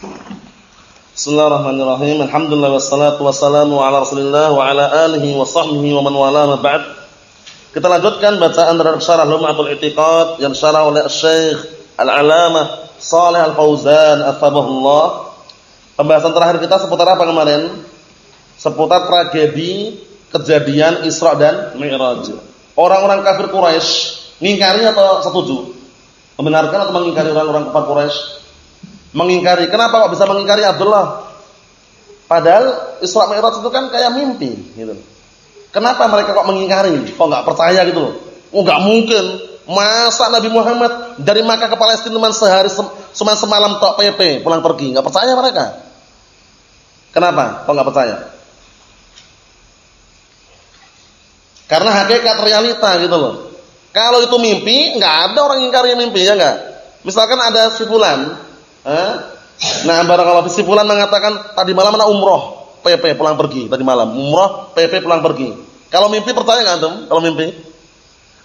Bismillahirrahmanirrahim. Alhamdulillah wassalatu wassalamu ala Rasulillah wa ala alihi wa sahbihi wa man wala ma ba'd. Kita lanjutkan bacaan dari syarah Lum'atul I'tiqad yang syarah oleh Syekh Al-Alamah Shalih Al-Fauzan Atsabahullah. Pembahasan terakhir kita seputar apa kemarin? Seputar tragedi kejadian Isra dan Mi'raj. Orang-orang kafir Quraisy mengingkari atau setuju? Membenarkan atau mengingkari orang-orang kafir Quraisy? Mengingkari. Kenapa kok bisa mengingkari Abdullah? Padahal Isra Mi'raj itu kan kayak mimpi gitu. Kenapa mereka kok mengingkari? Kok enggak percaya gitu loh. Oh enggak mungkin. Masa Nabi Muhammad dari Makkah ke Palestina cuma sehari cuma semalam tok PP pulang pergi. Enggak percaya mereka. Kenapa? Kok enggak percaya? Karena hakikat realita gitu loh. Kalau itu mimpi, enggak ada orang ingkari mimpi ya enggak? Misalkan ada si fulan Eh? Nah, fi fulan mengatakan tadi malam ana umroh, PP pulang pergi tadi malam. Umroh, PP pulang pergi. Kalau mimpi percaya enggak antum? Kalau mimpi?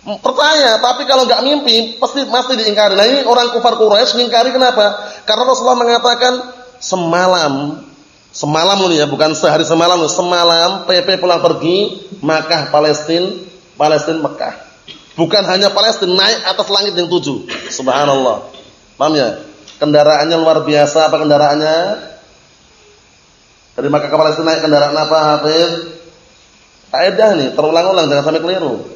Percaya, tapi kalau enggak mimpi pasti pasti diingkari. Nah, ini orang kufar Quraisy mengingkari kenapa? Karena Rasulullah mengatakan semalam semalam ini ya, bukan sehari semalam, semalam PP pulang pergi Makkah Palestina, Palestina Mekah. Bukan hanya Palestina naik atas langit yang tujuh. Subhanallah. Paham ya? Kendaraannya luar biasa apa kendaraannya? Dari Makkah ke Palestina naik kendaraan apa Hafiz? Kaidah nih, terulang-ulang jangan sampai keliru.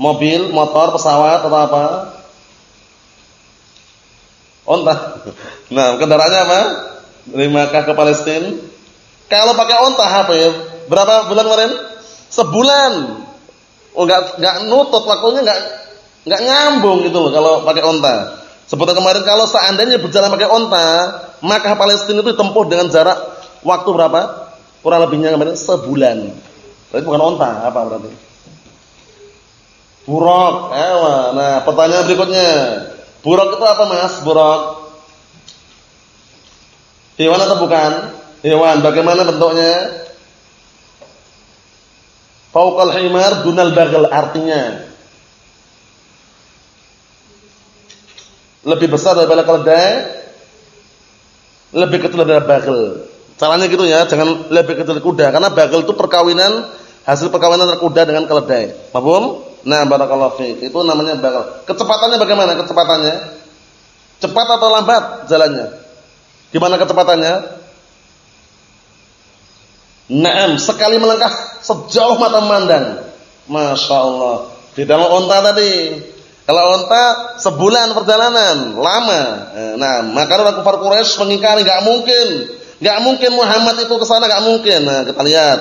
Mobil, motor, pesawat atau apa? Onta. Nah, kendaraannya apa? Dari Makkah ke Palestina. Kalau pakai onta Hafiz, berapa bulan kemarin? Sebulan. Oh, enggak enggak nutut waktunya enggak enggak nyambung gitu loh kalau pakai onta. Seperti kemarin kalau seandainya berjalan pakai onta, maka Palestina itu ditempuh dengan jarak waktu berapa? Kurang lebihnya kemarin sebulan. Berarti bukan onta, apa berarti? Buruk. Ewa. Nah, pertanyaan berikutnya. Buruk itu apa, Mas? Buruk. Hewan atau bukan? Hewan. Bagaimana bentuknya? Fauqal himar dunal bagel artinya lebih besar daripada keledai, lebih kecil daripada bagel. Caranya gitu ya, jangan lebih kecil kuda karena bagel itu perkawinan hasil perkawinan antara kuda dengan keledai. Paham? Nah, barakallahu fiik. Itu namanya bagel. Kecepatannya bagaimana kecepatannya? Cepat atau lambat jalannya? Gimana kecepatannya? Naam, sekali melangkah sejauh mata memandang. Masya Allah. Di dalam onta tadi kalau unta sebulan perjalanan, lama. Eh, nah, maka orang kafir Quraisy mengingkari enggak mungkin. Enggak mungkin Muhammad itu ke sana enggak mungkin. Nah, kita lihat.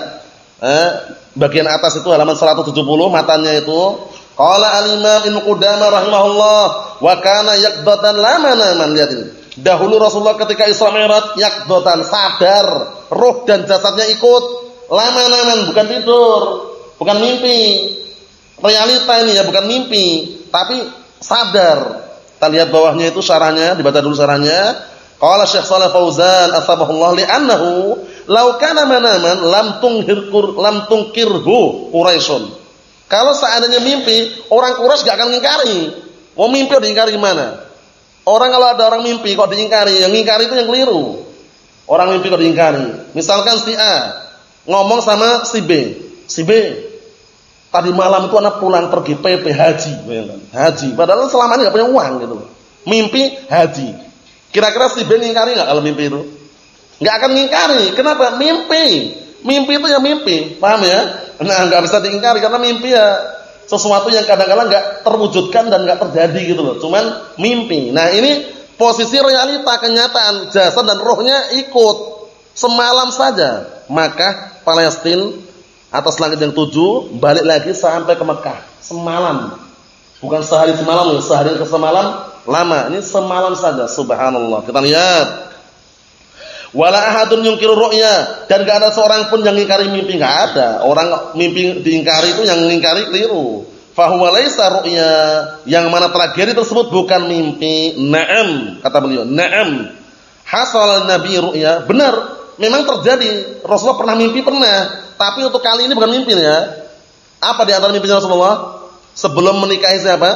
Eh, bagian atas itu halaman 170 matanya itu qala al-imam Ibnu Qudamah rahimahullah wa kana yaqdatan lama naman lihat ini. Dahulu Rasulullah ketika Isra Mi'raj yaqdatan sadar, roh dan jasadnya ikut. Lama naman bukan tidur, bukan mimpi. Realita ini ya bukan mimpi tapi sadar. Kita lihat bawahnya itu syarahnya, dibaca dulu syarahnya. Qala Syekh Shalih Fauzan athabahullah li'annahu law kana manaman lam tunghirkur lam tungkirhu Quraisyun. Kalau seandainya mimpi, orang Quraisy gak akan mengingkari. Mau mimpi diingkari gimana? Orang kalau ada orang mimpi kok diingkari, yang mengingkari itu yang keliru. Orang mimpi kok diingkari. Misalkan si A ngomong sama si B. Si B, Tadi malam itu anak pulang pergi PP haji, haji. Padahal selama ini punya uang gitu. Mimpi haji. Kira-kira si Ben ngingkari nggak kalau mimpi itu? Nggak akan ngingkari. Kenapa? Mimpi. Mimpi itu ya mimpi, paham ya? Nah nggak bisa diingkari karena mimpi ya sesuatu yang kadang-kadang nggak terwujudkan dan nggak terjadi gitu loh. Cuman mimpi. Nah ini posisi realita kenyataan jasad dan rohnya ikut semalam saja. Maka Palestina atas langit yang tujuh, balik lagi sampai ke Mekah semalam. Bukan sehari semalam, sehari ke semalam lama. Ini semalam saja. Subhanallah. Kita lihat. Wala ahadun yungkiru ru'ya dan gak ada seorang pun yang ingkari mimpi, gak ada. Orang mimpi diingkari itu yang ingkari keliru. Fahuwa laisa ru'ya yang mana tragedi tersebut bukan mimpi. Naam, kata beliau. Naam. Hasal nabi ru'ya, benar. Memang terjadi. Rasulullah pernah mimpi pernah. Tapi untuk kali ini bukan mimpi ya. Apa di antara mimpinya Rasulullah? Sebelum menikahi siapa?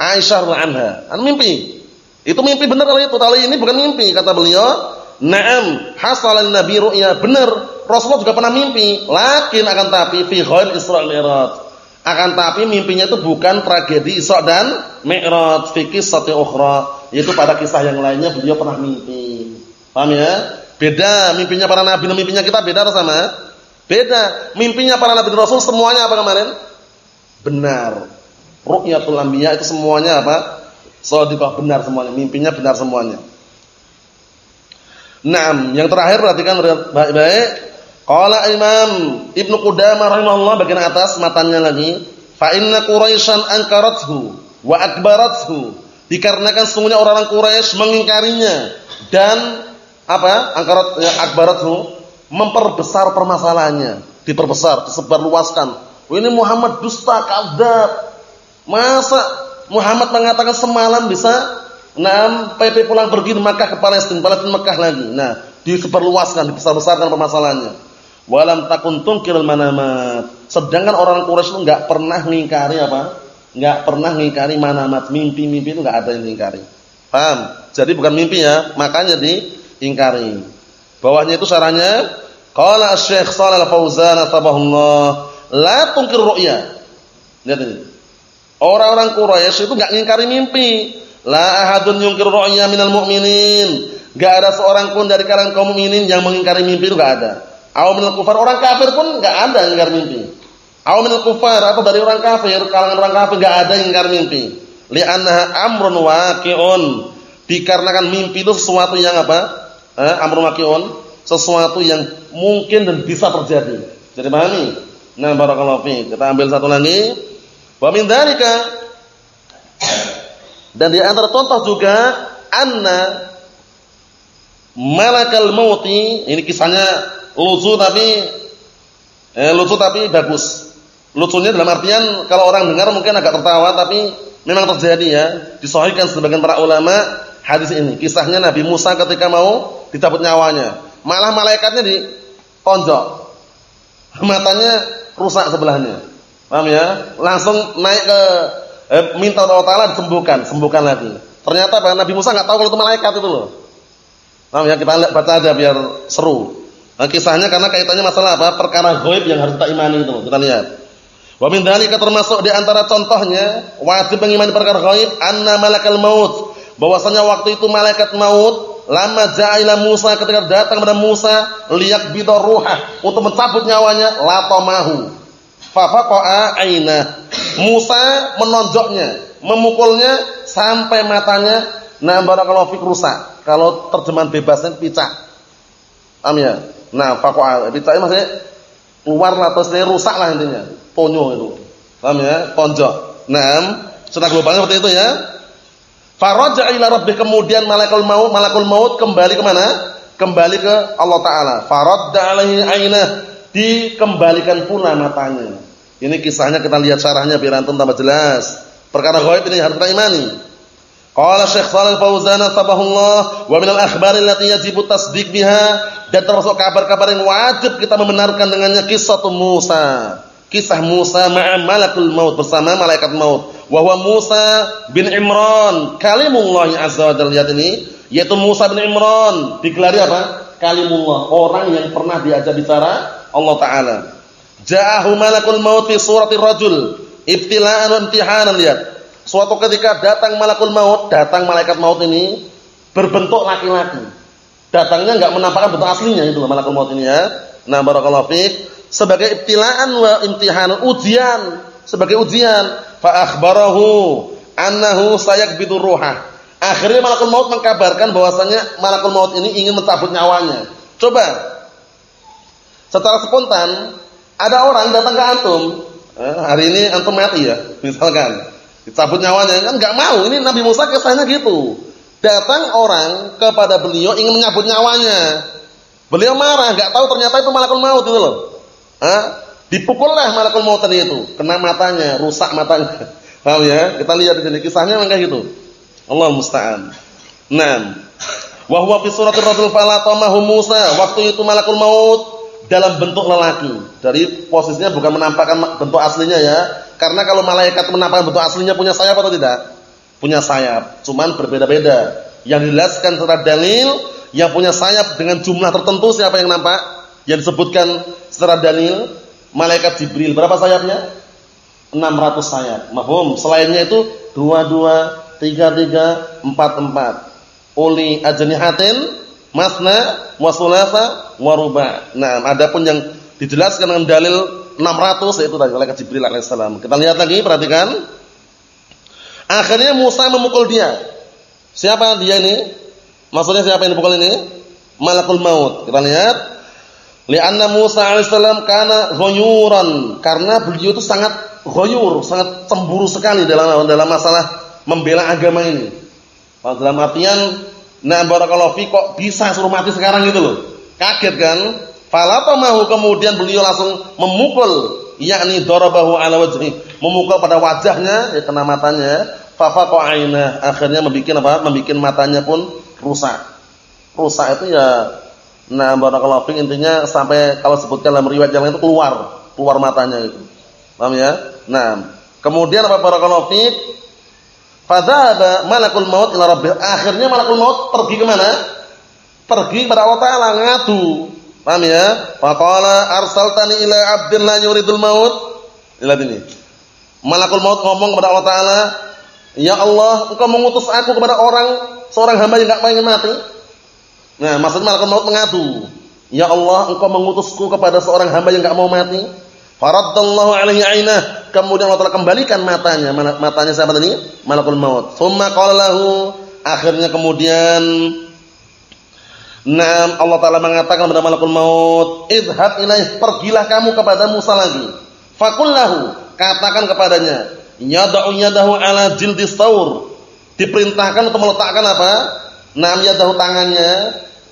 Aisyah anha. An mimpi. Itu mimpi benar kalau itu. Kalau ini bukan mimpi kata beliau. Naam, hasalan nabi ru'ya. Benar. Rasulullah juga pernah mimpi. Lakin akan tapi fi ghair Isra Mi'raj. Akan tapi mimpinya itu bukan tragedi Isra dan Mi'raj, fi kisah ukhra. Yaitu pada kisah yang lainnya beliau pernah mimpi. Paham ya? Beda mimpinya para nabi dan mimpinya kita beda atau sama? Beda. Mimpinya para nabi dan rasul semuanya apa kemarin? Benar. Ru'yatul anbiya itu semuanya apa? Shadiqah benar semuanya, mimpinya benar semuanya. Naam, yang terakhir perhatikan baik-baik. Qala Imam Ibnu Qudamah rahimahullah bagian atas matanya lagi, fa inna Quraisyan ankarathu wa akbarathu. Dikarenakan sesungguhnya orang-orang Quraisy mengingkarinya dan apa? Angkarat ya, akbarathu memperbesar permasalahannya, diperbesar, disebarluaskan. Ini Muhammad dusta, kadzab. Masa Muhammad mengatakan semalam bisa enam PP pulang pergi di Makkah ke Palestina, Palestina Makkah lagi. Nah, disebarluaskan, dibesar-besarkan permasalahannya. Walam takun tungkil manamat. Sedangkan orang Quraisy itu enggak pernah mengingkari apa? Enggak pernah mengingkari manamat, mimpi-mimpi itu enggak ada yang mengingkari. Paham? Jadi bukan mimpi ya, makanya diingkari. Bawahnya itu sarannya qala Asy-Syaikh Shalal Fauzan tabahullah la tungkir ru'ya. Lihat ini. Orang-orang Quraisy itu enggak ngingkari mimpi. La ahadun yungkir ru'ya minal mu'minin. Enggak ada seorang pun dari kalangan kaum mukminin yang mengingkari mimpi itu enggak ada. Aw minal kufar, orang kafir pun enggak ada yang ingkar mimpi. Aw minal kufar atau dari orang kafir, kalangan orang kafir enggak ada yang ingkar mimpi. Li'annaha amrun waqi'un. Dikarenakan mimpi itu sesuatu yang apa? Eh, amrun waqi'un, sesuatu yang mungkin dan bisa terjadi. Jadi pahami? Nah, barakallahu fi. Kita ambil satu lagi. Wa min dzalika dan di antara contoh juga anna malakal mauti ini kisahnya lucu tapi eh, lucu tapi bagus. Lucunya dalam artian kalau orang dengar mungkin agak tertawa tapi memang terjadi ya. Disahihkan sebagian para ulama hadis ini. Kisahnya Nabi Musa ketika mau dicabut nyawanya. Malah malaikatnya ditonjok. Matanya rusak sebelahnya. Paham ya? Langsung naik ke eh, minta Allah Taala disembuhkan, sembuhkan lagi. Ternyata apa? Nabi Musa nggak tahu kalau itu malaikat itu loh. Paham ya? Kita baca aja biar seru. Nah, kisahnya karena kaitannya masalah apa? Perkara gaib yang harus kita imani itu. Kita lihat. Wa min dzalika termasuk di antara contohnya wajib mengimani perkara gaib anna malakal maut. Bahwasanya waktu itu malaikat maut lama ja'ila Musa ketika datang kepada Musa liyak bidar ruha untuk mencabut nyawanya latomahu Fafaqa'a aina. Musa menonjoknya, memukulnya sampai matanya nah barakallahu fik rusak. Kalau terjemahan bebasnya picak. Paham ya? Nah, faqa'a picaknya maksudnya keluar lah terus rusak lah intinya. Ponyo itu. Paham ya? Tonjok. Nah, secara globalnya seperti itu ya. Faraja ila rabbih kemudian malakul maut malakul maut kembali ke mana? Kembali ke Allah taala. Faradda alaihi ainah dikembalikan pula matanya. Ini kisahnya kita lihat syarahnya biar antum tambah jelas. Perkara gaib ini harus kita imani. Qala Syekh Shalal Fauzan tabahullah wa min al-akhbari allati yajibu tasdiq biha dan termasuk kabar-kabar yang wajib kita membenarkan dengannya kisah Musa. Kisah Musa ma'a malakul maut bersama malaikat maut. Wa huwa Musa bin Imran, kalimullah azza wa jalla lihat ini, yaitu Musa bin Imran digelari apa? Kalimullah, orang yang pernah diajak bicara Allah taala. Ja'ahu malakul maut fi suratir rajul, ibtila'an wa imtihanan lihat. Suatu ketika datang malakul maut, datang malaikat maut ini berbentuk laki-laki. Datangnya enggak menampakkan bentuk aslinya itu malakul maut ini ya. Nah, barakallahu fiik sebagai ibtila'an wa imtihanan, ujian, sebagai ujian. Fa akhbarahu annahu sayakbidu ruha. Akhirnya malakul maut mengkabarkan bahwasanya malakul maut ini ingin mencabut nyawanya. Coba secara spontan ada orang datang ke antum, eh, hari ini antum mati ya, misalkan. Dicabut nyawanya kan enggak mau. Ini Nabi Musa kesannya gitu. Datang orang kepada beliau ingin menyabut nyawanya. Beliau marah, enggak tahu ternyata itu malakul maut itu loh. Hah? Dipukullah malakul maut tadi itu, kena matanya, rusak matanya. Paham ya? Kita lihat di sini kisahnya memang kayak gitu. Allah musta'an. Nah, wa huwa fi suratir rajul falatamahu Musa. Waktu itu malakul maut dalam bentuk lelaki. Dari posisinya bukan menampakkan bentuk aslinya ya. Karena kalau malaikat menampakkan bentuk aslinya punya sayap atau tidak? punya sayap, cuman berbeda-beda. Yang dijelaskan secara dalil yang punya sayap dengan jumlah tertentu siapa yang nampak? Yang disebutkan secara dalil malaikat Jibril. Berapa sayapnya? 600 sayap. Mahum. Selainnya itu 22, 33, 44. Uli ajnihatin masna wa thulatha wa ruba'. Nah, adapun yang dijelaskan dengan dalil 600 yaitu tadi malaikat Jibril alaihissalam. Kita lihat lagi, perhatikan. Akhirnya Musa memukul dia. Siapa dia ini? Maksudnya siapa yang dipukul ini? Malakul maut. Kita lihat. Lianna Musa alaihissalam karena ghayuran. Karena beliau itu sangat ghayur, sangat cemburu sekali dalam dalam masalah membela agama ini. Dalam artian, nah barakallahu fi kok bisa suruh mati sekarang gitu loh. Kaget kan? Falatamahu kemudian beliau langsung memukul yakni darabahu ala wajhi, memukul pada wajahnya ya kena matanya, fafaqa akhirnya membikin apa? Membikin matanya pun rusak. Rusak itu ya nah barakallahu fi intinya sampai kalau sebutkan dalam riwayat yang lain itu keluar, keluar matanya itu. Paham ya? Nah, kemudian apa barakallahu fi? Fadzaba malakul maut ila rabbih. Akhirnya malakul maut pergi ke mana? Pergi kepada Allah Taala ngadu Paham ya? Faqala arsaltani ila abdin la yuridul maut. Lihat ini. Malakul maut ngomong kepada Allah Taala, "Ya Allah, Engkau mengutus aku kepada orang seorang hamba yang enggak pengen mati." Nah, maksud malakul maut mengadu, "Ya Allah, Engkau mengutusku kepada seorang hamba yang enggak mau mati." Faraddallahu alaihi ainah. Kemudian Allah Taala kembalikan matanya. Matanya siapa tadi? Malakul maut. Tsumma qala lahu, akhirnya kemudian Naam Allah Taala mengatakan kepada malakul maut, "Idhhab ilaih, pergilah kamu kepada Musa lagi." Fakullahu, katakan kepadanya, "Yad'u yadahu ala jildis taur." Diperintahkan untuk meletakkan apa? Naam yadahu tangannya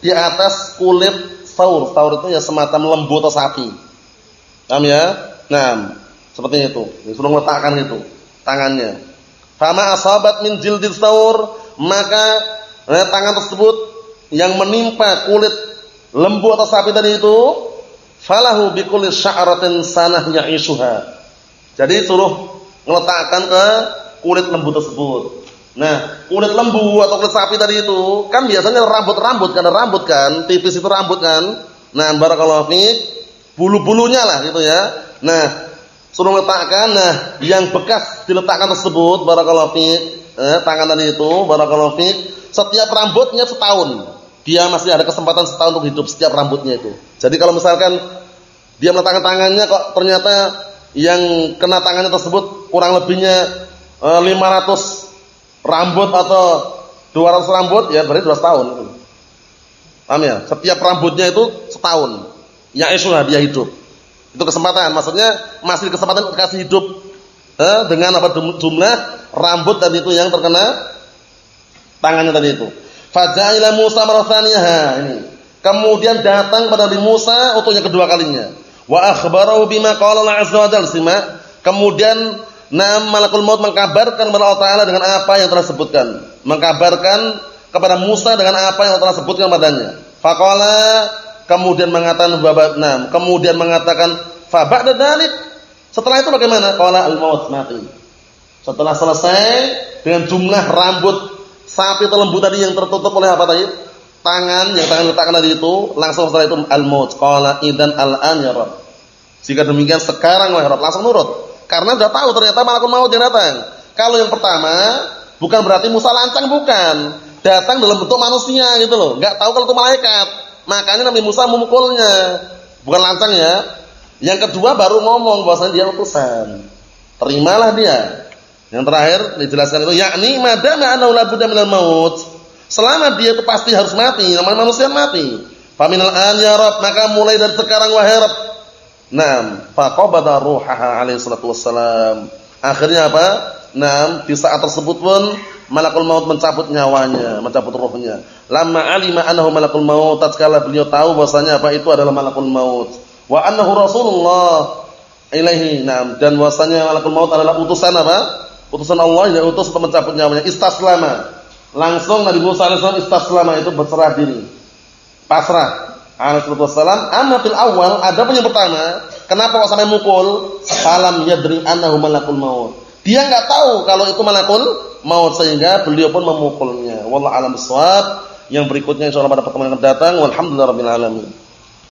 di atas kulit taur. Taur itu ya semacam lembu atau sapi. Paham ya? Naam, seperti itu. Disuruh meletakkan itu tangannya. Fama asabat min jildis taur, maka eh, tangan tersebut yang menimpa kulit lembu atau sapi tadi itu falahu bikulli sya'ratin sanah ya'isuha. Jadi suruh meletakkan ke kulit lembu tersebut. Nah, kulit lembu atau kulit sapi tadi itu kan biasanya rambut-rambut karena rambut kan, tipis itu rambut kan. Nah, barakallahu fiik, bulu-bulunya lah gitu ya. Nah, suruh letakkan nah yang bekas diletakkan tersebut barakallahu fiik, eh, tangan tadi itu barakallahu fiik, setiap rambutnya setahun dia masih ada kesempatan setahun untuk hidup setiap rambutnya itu. Jadi kalau misalkan dia meletakkan tangannya kok ternyata yang kena tangannya tersebut kurang lebihnya eh, 500 rambut atau 200 rambut ya berarti 2 tahun. Paham ya? Setiap rambutnya itu setahun. Ya isulah dia hidup. Itu kesempatan, maksudnya masih kesempatan kasih hidup eh, dengan apa jumlah rambut tadi itu yang terkena tangannya tadi itu. Faja'ila Musa marasaniha ini. Kemudian datang pada Nabi Musa untuk yang kedua kalinya. Wa akhbarahu bima qala Allah azza wa. Kemudian Nam malakul maut mengkabarkan kepada Allah Taala dengan apa yang telah sebutkan. Mengkabarkan kepada Musa dengan apa yang telah sebutkan padanya. Faqala kemudian mengatakan nam, kemudian mengatakan fa ba'da dalik. Setelah itu bagaimana? Qala al-maut mati. Setelah selesai dengan jumlah rambut sapi atau lembu tadi yang tertutup oleh apa tadi? Tangan yang tangan letakkan tadi itu langsung setelah itu al-maut. Qala idan al-an ya Rabb. Jika demikian sekarang wahai Rabb langsung nurut. Karena sudah tahu ternyata malakul maut yang datang. Kalau yang pertama bukan berarti Musa lancang bukan. Datang dalam bentuk manusia gitu loh. Enggak tahu kalau itu malaikat. Makanya Nabi Musa memukulnya. Bukan lancang ya. Yang kedua baru ngomong bahwasanya dia utusan. Terimalah dia. Yang terakhir dijelaskan itu yakni madama annahu la budda minal maut. Selama dia itu pasti harus mati, namanya manusia mati. Faminal an ya Rabb, maka mulai dari sekarang wahai Rabb. Naam, faqabada ruhaha alaihi salatu wassalam. Akhirnya apa? Naam, di saat tersebut pun malakul maut mencabut nyawanya, mencabut rohnya. Lama alima annahu malakul maut, tatkala beliau tahu bahwasanya apa itu adalah malakul maut. Wa annahu Rasulullah ilaihi. Naam, dan bahwasanya malakul maut adalah utusan apa? utusan Allah yang utus untuk mencabut nyawanya istaslama langsung Nabi Musa alaihissalam istaslama itu berserah diri pasrah alaihissalam amma fil awal ada pun yang pertama kenapa kok sampai mukul salam yadri annahu malakul maut dia enggak tahu kalau itu malakul maut sehingga beliau pun memukulnya. Wallahu a'lam bishawab. Yang berikutnya insyaallah pada pertemuan yang akan datang. Walhamdulillahirabbil.